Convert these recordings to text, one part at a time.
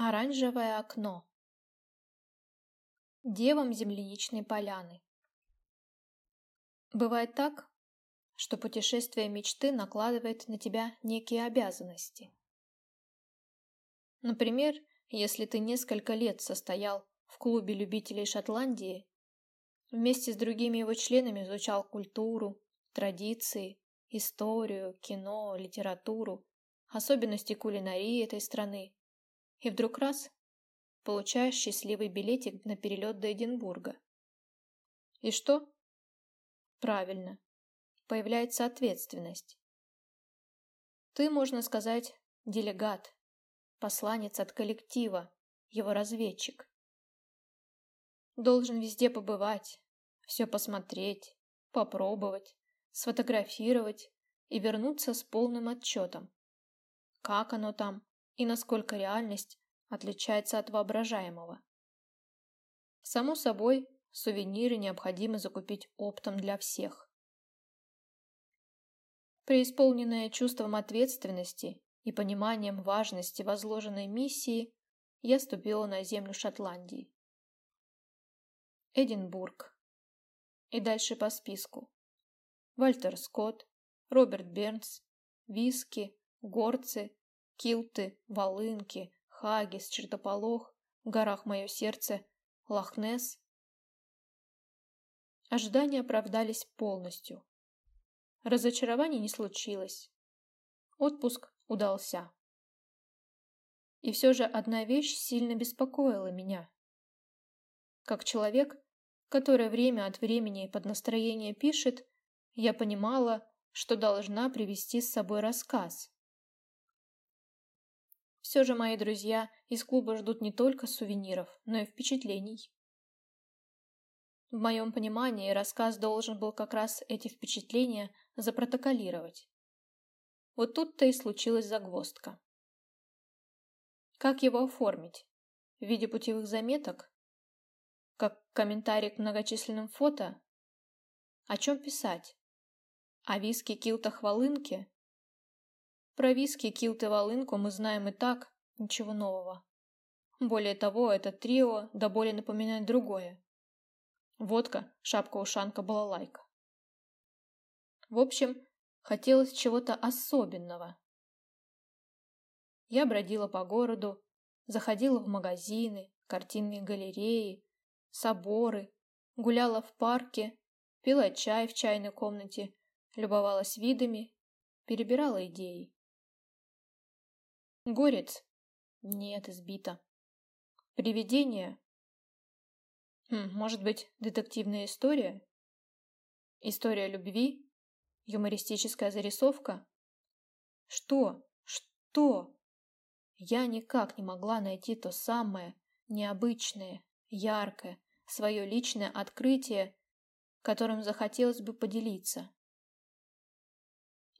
Оранжевое окно. Девам земляничной поляны. Бывает так, что путешествие мечты накладывает на тебя некие обязанности. Например, если ты несколько лет состоял в клубе любителей Шотландии, вместе с другими его членами изучал культуру, традиции, историю, кино, литературу, особенности кулинарии этой страны, и вдруг раз получаешь счастливый билетик на перелет до Эдинбурга. И что? Правильно. Появляется ответственность. Ты, можно сказать, делегат, посланец от коллектива, его разведчик. Должен везде побывать, все посмотреть, попробовать, сфотографировать и вернуться с полным отчетом. Как оно там, и насколько реальность отличается от воображаемого. Само собой, сувениры необходимо закупить оптом для всех. Преисполненная чувством ответственности и пониманием важности возложенной миссии, я ступила на землю Шотландии. Эдинбург. И дальше по списку. Вальтер Скотт, Роберт Бернс, Виски, Горцы, Килты, Волынки, Хагис, Чертополох, в горах мое сердце, Лохнес. Ожидания оправдались полностью. Разочарований не случилось. Отпуск удался. И все же одна вещь сильно беспокоила меня. Как человек, который время от времени под настроение пишет, я понимала, что должна привести с собой рассказ. Все же мои друзья из клуба ждут не только сувениров, но и впечатлений. В моем понимании рассказ должен был как раз эти впечатления запротоколировать. Вот тут-то и случилась загвоздка. Как его оформить? В виде путевых заметок? Как комментарий к многочисленным фото? О чем писать? О виске килтах волынки? Про виски, килт и волынку мы знаем и так, ничего нового. Более того, это трио да более напоминает другое. Водка, шапка-ушанка, балалайка. В общем, хотелось чего-то особенного. Я бродила по городу, заходила в магазины, картинные галереи, соборы, гуляла в парке, пила чай в чайной комнате, любовалась видами, перебирала идеи. Горец? Нет, избито. Привидение? Хм, может быть, детективная история? История любви? Юмористическая зарисовка? Что? Что? Я никак не могла найти то самое, необычное, яркое, свое личное открытие, которым захотелось бы поделиться.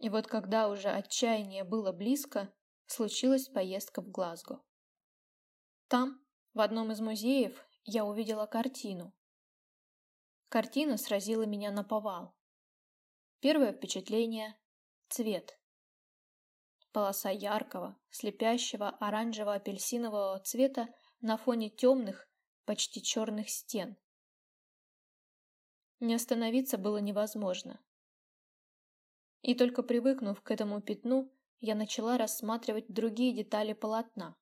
И вот когда уже отчаяние было близко, случилась поездка в Глазго. Там, в одном из музеев, я увидела картину. Картина сразила меня на повал. Первое впечатление – цвет. Полоса яркого, слепящего оранжево-апельсинового цвета на фоне темных, почти черных стен. Не остановиться было невозможно. И только привыкнув к этому пятну, я начала рассматривать другие детали полотна.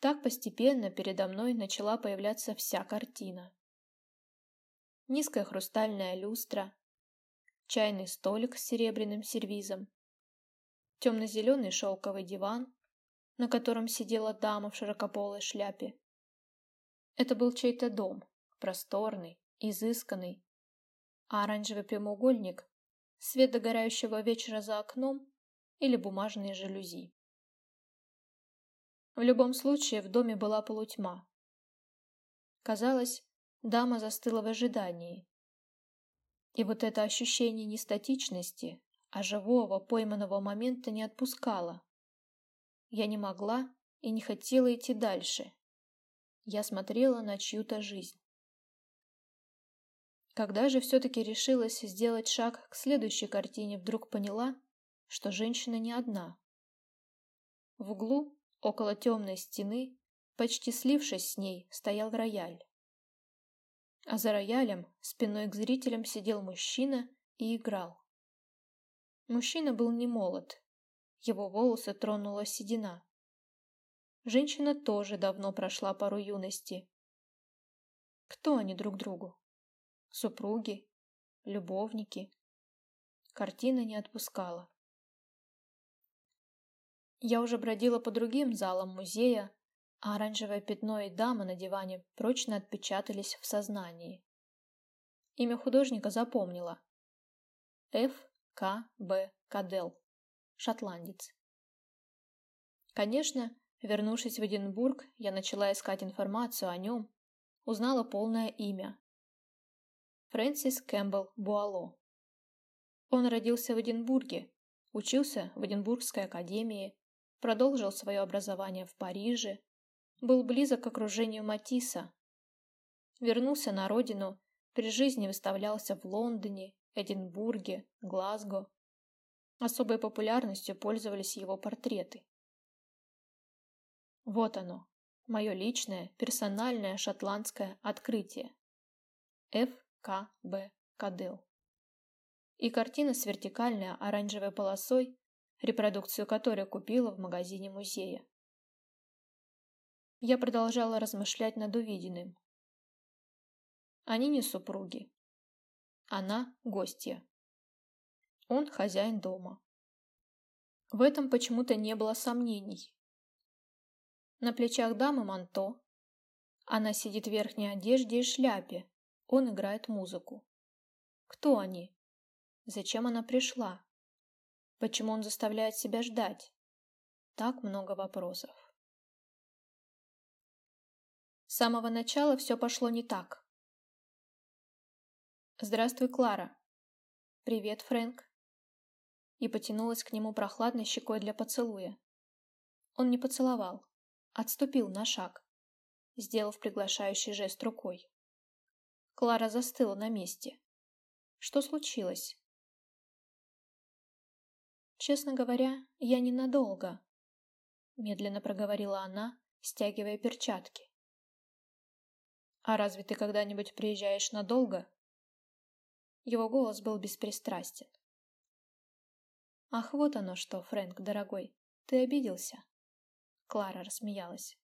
Так постепенно передо мной начала появляться вся картина. Низкая хрустальная люстра, чайный столик с серебряным сервизом, темно-зеленый шелковый диван, на котором сидела дама в широкополой шляпе. Это был чей-то дом, просторный, изысканный, а оранжевый прямоугольник свет догорающего вечера за окном или бумажные жалюзи. В любом случае в доме была полутьма. Казалось, дама застыла в ожидании. И вот это ощущение не статичности, а живого, пойманного момента не отпускало. Я не могла и не хотела идти дальше. Я смотрела на чью-то жизнь. Когда же все-таки решилась сделать шаг к следующей картине, вдруг поняла, что женщина не одна. В углу, Около темной стены, почти слившись с ней, стоял рояль. А за роялем, спиной к зрителям, сидел мужчина и играл. Мужчина был не молод. Его волосы тронула седина. Женщина тоже давно прошла пару юности. Кто они друг другу? Супруги? Любовники? Картина не отпускала. Я уже бродила по другим залам музея, а оранжевое пятно и дама на диване прочно отпечатались в сознании. Имя художника запомнила. Ф. К. Б. Кадел. Шотландец. Конечно, вернувшись в Эдинбург, я начала искать информацию о нем, узнала полное имя. Фрэнсис Кэмпбелл Буало. Он родился в Эдинбурге, учился в Эдинбургской академии, продолжил свое образование в Париже, был близок к окружению Матисса. Вернулся на родину, при жизни выставлялся в Лондоне, Эдинбурге, Глазго. Особой популярностью пользовались его портреты. Вот оно, мое личное, персональное шотландское открытие. Ф. К. Б. Кадел. И картина с вертикальной оранжевой полосой репродукцию которой купила в магазине музея. Я продолжала размышлять над увиденным. Они не супруги. Она гостья. Он хозяин дома. В этом почему-то не было сомнений. На плечах дамы манто. Она сидит в верхней одежде и шляпе. Он играет музыку. Кто они? Зачем она пришла? Почему он заставляет себя ждать? Так много вопросов. С самого начала все пошло не так. «Здравствуй, Клара». «Привет, Фрэнк». И потянулась к нему прохладной щекой для поцелуя. Он не поцеловал, отступил на шаг, сделав приглашающий жест рукой. Клара застыла на месте. Что случилось? «Честно говоря, я ненадолго», — медленно проговорила она, стягивая перчатки. «А разве ты когда-нибудь приезжаешь надолго?» Его голос был беспристрастен. «Ах, вот оно что, Фрэнк, дорогой, ты обиделся?» Клара рассмеялась.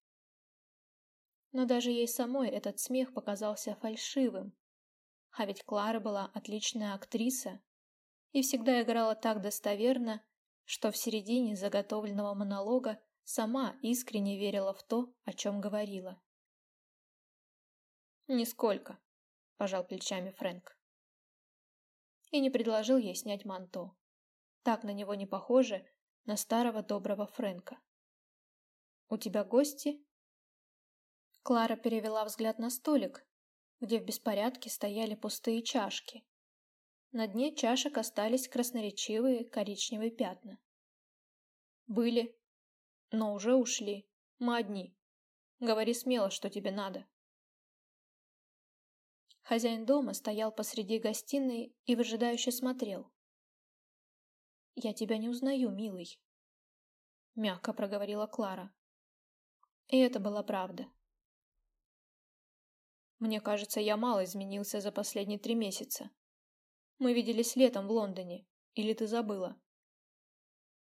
Но даже ей самой этот смех показался фальшивым. А ведь Клара была отличная актриса и всегда играла так достоверно, что в середине заготовленного монолога сама искренне верила в то, о чем говорила. «Нисколько», – пожал плечами Фрэнк. И не предложил ей снять манто. Так на него не похоже, на старого доброго Фрэнка. «У тебя гости?» Клара перевела взгляд на столик, где в беспорядке стояли пустые чашки. На дне чашек остались красноречивые коричневые пятна. Были, но уже ушли. Мы одни. Говори смело, что тебе надо. Хозяин дома стоял посреди гостиной и выжидающе смотрел. «Я тебя не узнаю, милый», — мягко проговорила Клара. И это была правда. Мне кажется, я мало изменился за последние три месяца. Мы виделись летом в Лондоне. Или ты забыла?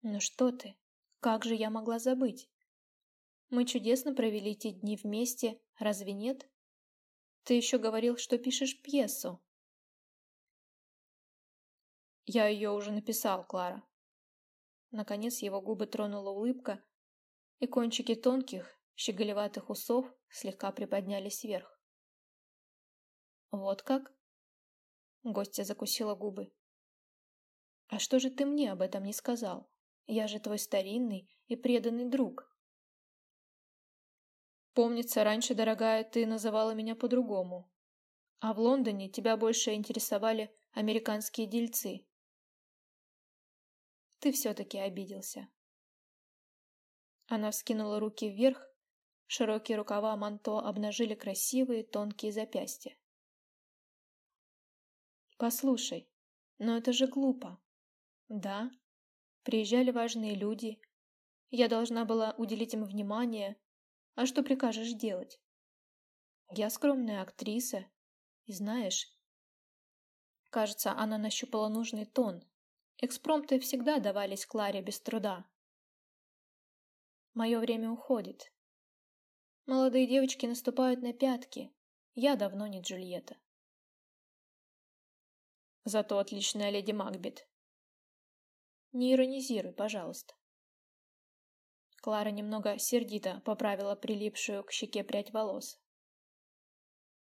Ну что ты? Как же я могла забыть? Мы чудесно провели те дни вместе, разве нет? Ты еще говорил, что пишешь пьесу. Я ее уже написал, Клара. Наконец его губы тронула улыбка, и кончики тонких, щеголеватых усов слегка приподнялись вверх. Вот как? Гостья закусила губы. «А что же ты мне об этом не сказал? Я же твой старинный и преданный друг». «Помнится, раньше, дорогая, ты называла меня по-другому. А в Лондоне тебя больше интересовали американские дельцы». «Ты все-таки обиделся». Она вскинула руки вверх, широкие рукава манто обнажили красивые тонкие запястья. Послушай, но это же глупо. Да, приезжали важные люди, Я должна была уделить им внимание. А что прикажешь делать? Я скромная актриса. И знаешь... Кажется, она нащупала нужный тон. Экспромты всегда давались Кларе без труда. Мое время уходит. Молодые девочки наступают на пятки. Я давно не Джульетта. Зато отличная леди Макбет. Не иронизируй, пожалуйста. Клара немного сердито поправила прилипшую к щеке прядь волос.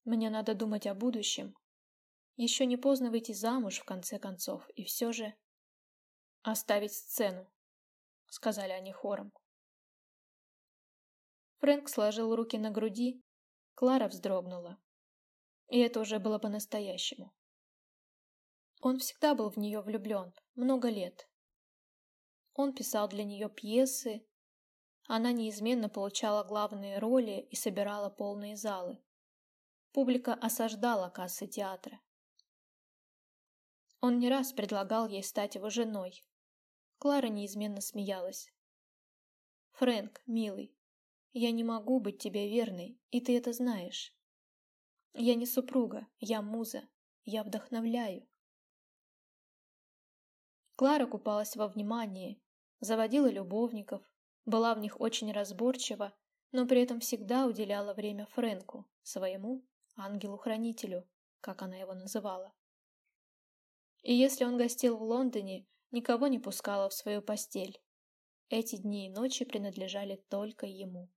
Мне надо думать о будущем. Еще не поздно выйти замуж, в конце концов, и все же... Оставить сцену, сказали они хором. Фрэнк сложил руки на груди, Клара вздрогнула. И это уже было по-настоящему. Он всегда был в нее влюблен, много лет. Он писал для нее пьесы, она неизменно получала главные роли и собирала полные залы. Публика осаждала кассы театра. Он не раз предлагал ей стать его женой. Клара неизменно смеялась. «Фрэнк, милый, я не могу быть тебе верной, и ты это знаешь. Я не супруга, я муза, я вдохновляю. Клара купалась во внимании, заводила любовников, была в них очень разборчива, но при этом всегда уделяла время Фрэнку, своему ангелу-хранителю, как она его называла. И если он гостил в Лондоне, никого не пускала в свою постель. Эти дни и ночи принадлежали только ему.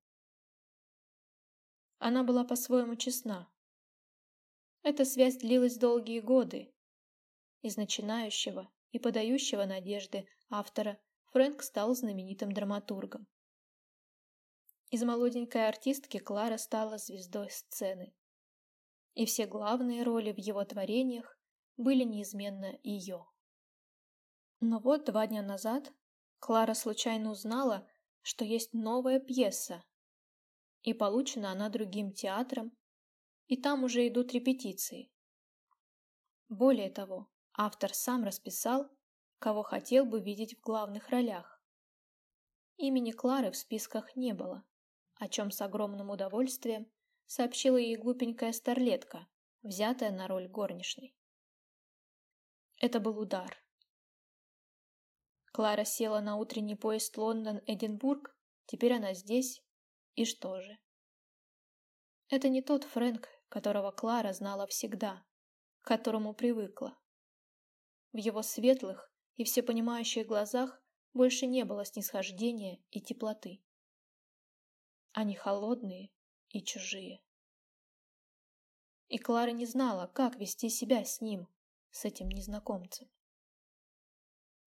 Она была по-своему честна. Эта связь длилась долгие годы. Из начинающего и подающего надежды автора Фрэнк стал знаменитым драматургом. Из молоденькой артистки Клара стала звездой сцены. И все главные роли в его творениях были неизменно ее. Но вот два дня назад Клара случайно узнала, что есть новая пьеса, и получена она другим театром, и там уже идут репетиции. Более того, автор сам расписал, кого хотел бы видеть в главных ролях. Имени Клары в списках не было, о чем с огромным удовольствием сообщила ей глупенькая старлетка, взятая на роль горничной. Это был удар. Клара села на утренний поезд Лондон-Эдинбург, теперь она здесь, и что же? Это не тот Фрэнк, которого Клара знала всегда, к которому привыкла. В его светлых и всепонимающих глазах больше не было снисхождения и теплоты. Они холодные и чужие. И Клара не знала, как вести себя с ним, с этим незнакомцем.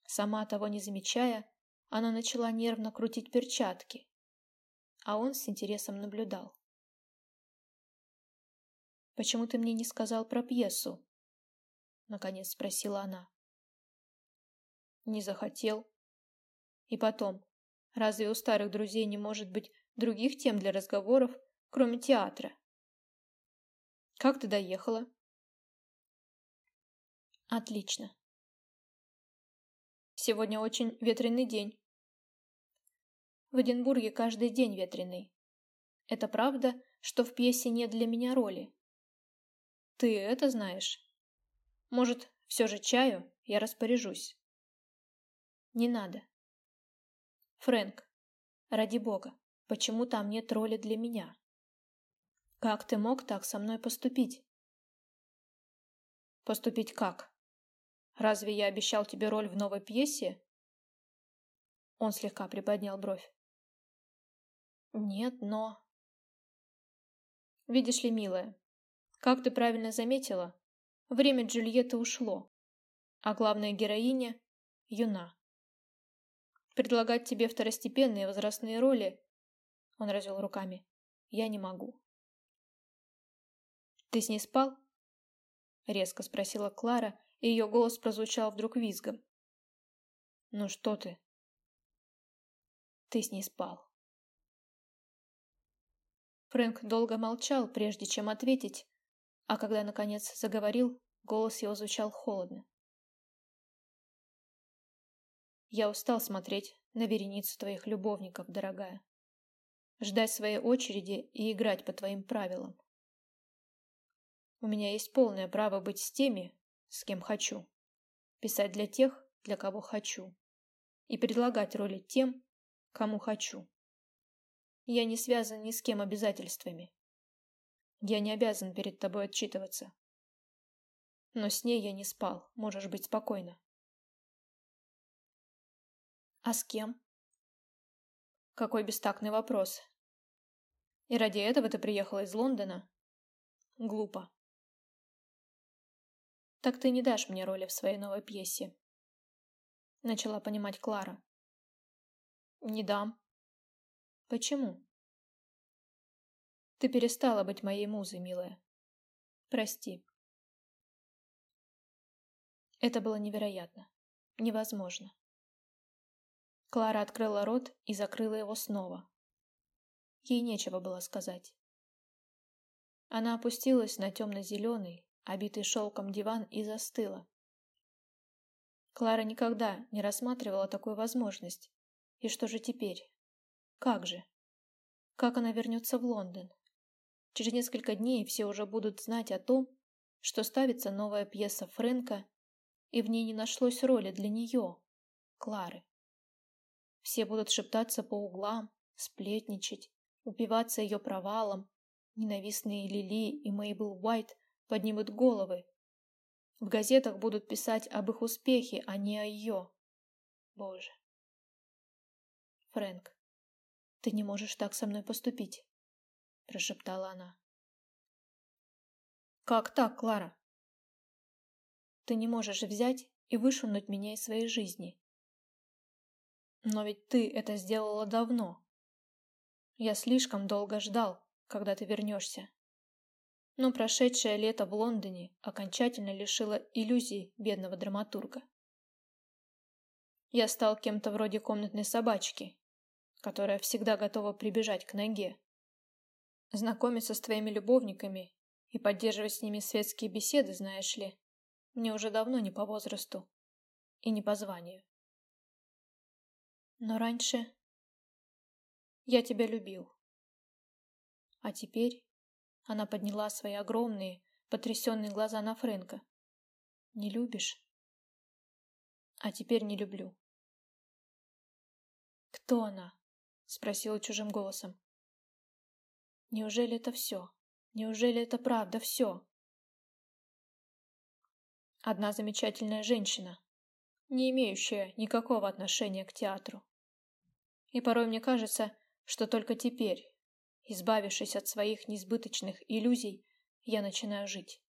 Сама того не замечая, она начала нервно крутить перчатки, а он с интересом наблюдал. «Почему ты мне не сказал про пьесу?» Наконец спросила она. «Не захотел. И потом, разве у старых друзей не может быть других тем для разговоров, кроме театра?» «Как ты доехала?» «Отлично. Сегодня очень ветреный день. В Эдинбурге каждый день ветреный. Это правда, что в пьесе нет для меня роли? Ты это знаешь? Может, все же чаю? Я распоряжусь. Не надо. Фрэнк, ради бога, почему там нет роли для меня? Как ты мог так со мной поступить? Поступить как? Разве я обещал тебе роль в новой пьесе? Он слегка приподнял бровь. Нет, но... Видишь ли, милая, как ты правильно заметила, время Джульетты ушло, а главная героиня юна. Предлагать тебе второстепенные возрастные роли, он развел руками, я не могу. Ты с ней спал? Резко спросила Клара, и ее голос прозвучал вдруг визгом. Ну что ты? Ты с ней спал. Фрэнк долго молчал, прежде чем ответить, а когда, наконец, заговорил, голос его звучал холодно. Я устал смотреть на вереницу твоих любовников, дорогая. Ждать своей очереди и играть по твоим правилам. У меня есть полное право быть с теми, с кем хочу. Писать для тех, для кого хочу. И предлагать роли тем, кому хочу. Я не связан ни с кем обязательствами. Я не обязан перед тобой отчитываться. Но с ней я не спал, можешь быть спокойна. А с кем? Какой бестактный вопрос. И ради этого ты приехала из Лондона? Глупо. Так ты не дашь мне роли в своей новой пьесе. Начала понимать Клара. Не дам. Почему? Ты перестала быть моей музой, милая. Прости. Это было невероятно. Невозможно. Клара открыла рот и закрыла его снова. Ей нечего было сказать. Она опустилась на темно-зеленый, обитый шелком диван и застыла. Клара никогда не рассматривала такую возможность. И что же теперь? Как же? Как она вернется в Лондон? Через несколько дней все уже будут знать о том, что ставится новая пьеса Фрэнка, и в ней не нашлось роли для нее, Клары. Все будут шептаться по углам, сплетничать, упиваться ее провалом. Ненавистные Лили и Мейбл Уайт поднимут головы. В газетах будут писать об их успехе, а не о ее. Боже. Фрэнк, ты не можешь так со мной поступить, прошептала она. Как так, Клара? Ты не можешь взять и вышвырнуть меня из своей жизни. Но ведь ты это сделала давно. Я слишком долго ждал, когда ты вернешься. Но прошедшее лето в Лондоне окончательно лишило иллюзий бедного драматурга. Я стал кем-то вроде комнатной собачки, которая всегда готова прибежать к ноге. Знакомиться с твоими любовниками и поддерживать с ними светские беседы, знаешь ли, мне уже давно не по возрасту и не по званию. Но раньше я тебя любил. А теперь она подняла свои огромные, потрясенные глаза на Фрэнка. Не любишь? А теперь не люблю. Кто она? Спросила чужим голосом. Неужели это все? Неужели это правда все? Одна замечательная женщина, не имеющая никакого отношения к театру. И порой мне кажется, что только теперь, избавившись от своих несбыточных иллюзий, я начинаю жить.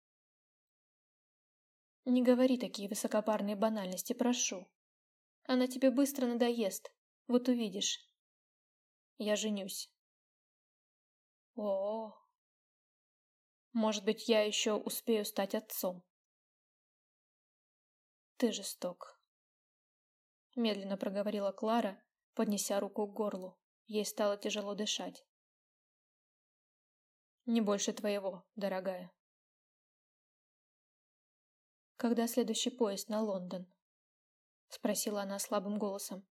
Не говори такие высокопарные банальности, прошу. Она тебе быстро надоест, вот увидишь. Я женюсь. О, -о, -о. может быть, я еще успею стать отцом. Ты жесток. Медленно проговорила Клара, поднеся руку к горлу. Ей стало тяжело дышать. Не больше твоего, дорогая. Когда следующий поезд на Лондон? Спросила она слабым голосом.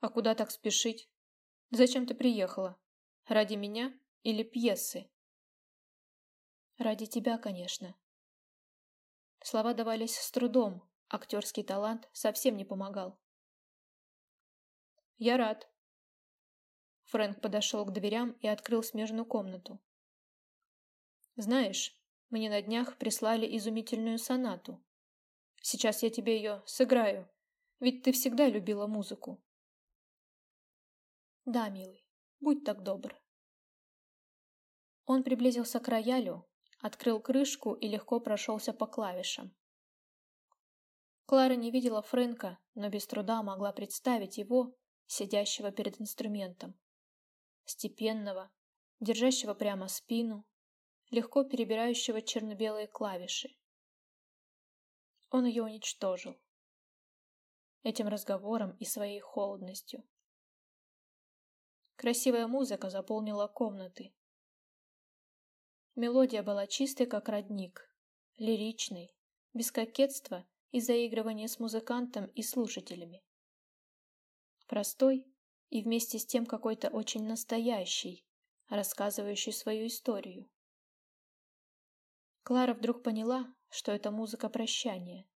А куда так спешить? Зачем ты приехала? Ради меня или пьесы? Ради тебя, конечно. Слова давались с трудом, актерский талант совсем не помогал. «Я рад». Фрэнк подошел к дверям и открыл смежную комнату. «Знаешь, мне на днях прислали изумительную сонату. Сейчас я тебе ее сыграю, ведь ты всегда любила музыку». «Да, милый, будь так добр». Он приблизился к роялю, открыл крышку и легко прошелся по клавишам. Клара не видела Фрэнка, но без труда могла представить его, сидящего перед инструментом. Степенного, держащего прямо спину, легко перебирающего черно-белые клавиши. Он ее уничтожил. Этим разговором и своей холодностью. Красивая музыка заполнила комнаты, Мелодия была чистой, как родник, лиричной, без кокетства и заигрывание с музыкантом и слушателями. Простой и вместе с тем какой-то очень настоящий, рассказывающий свою историю. Клара вдруг поняла, что это музыка прощания.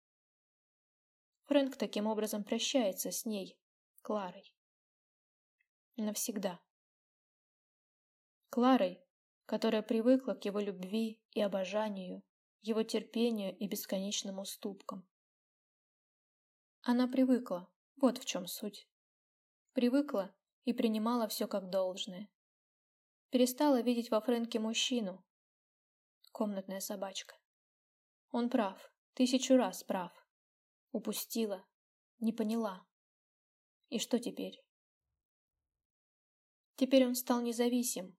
Фрэнк таким образом прощается с ней, Кларой. Навсегда. Кларой, которая привыкла к его любви и обожанию, его терпению и бесконечным уступкам. Она привыкла, вот в чем суть. Привыкла и принимала все как должное. Перестала видеть во Фрэнке мужчину. Комнатная собачка. Он прав, тысячу раз прав. Упустила, не поняла. И что теперь? Теперь он стал независим,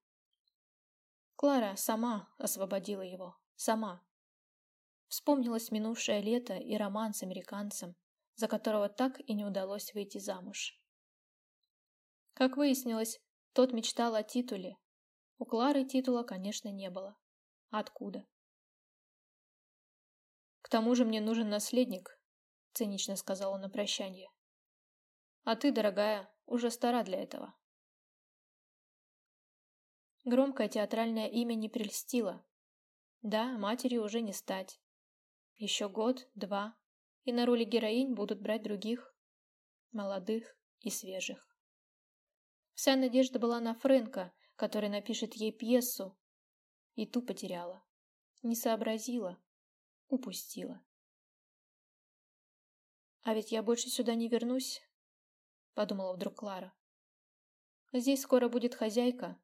Клара сама освободила его. Сама. Вспомнилось минувшее лето и роман с американцем, за которого так и не удалось выйти замуж. Как выяснилось, тот мечтал о титуле. У Клары титула, конечно, не было. Откуда? «К тому же мне нужен наследник», — цинично сказала на прощание. «А ты, дорогая, уже стара для этого». Громкое театральное имя не прельстило. Да, матери уже не стать. Еще год, два, и на роли героинь будут брать других, молодых и свежих. Вся надежда была на Фрэнка, который напишет ей пьесу, и ту потеряла. Не сообразила, упустила. «А ведь я больше сюда не вернусь», — подумала вдруг Клара. «Здесь скоро будет хозяйка,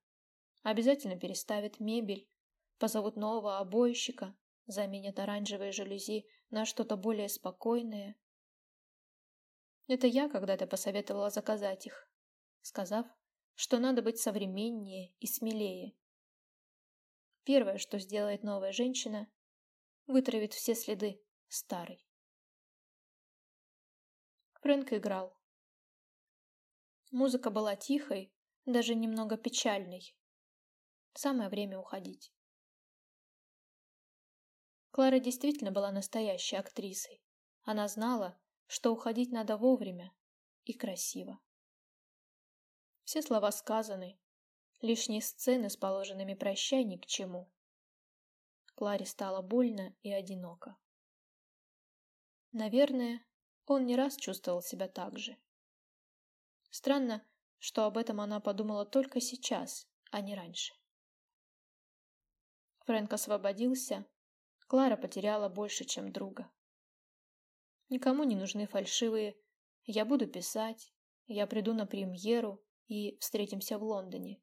Обязательно переставят мебель, позовут нового обойщика, заменят оранжевые жалюзи на что-то более спокойное. Это я когда-то посоветовала заказать их, сказав, что надо быть современнее и смелее. Первое, что сделает новая женщина, вытравит все следы старой. Фрэнк играл. Музыка была тихой, даже немного печальной. Самое время уходить. Клара действительно была настоящей актрисой. Она знала, что уходить надо вовремя и красиво. Все слова сказаны, лишние сцены с положенными прощай ни к чему. Кларе стало больно и одиноко. Наверное, он не раз чувствовал себя так же. Странно, что об этом она подумала только сейчас, а не раньше. Фрэнк освободился, Клара потеряла больше, чем друга. Никому не нужны фальшивые «я буду писать», «я приду на премьеру» и «встретимся в Лондоне».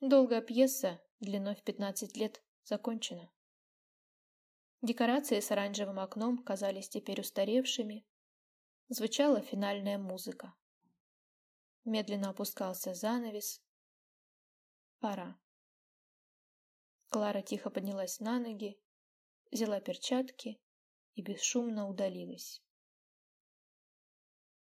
Долгая пьеса, длиной в 15 лет, закончена. Декорации с оранжевым окном казались теперь устаревшими. Звучала финальная музыка. Медленно опускался занавес. Пора. Клара тихо поднялась на ноги, взяла перчатки и бесшумно удалилась.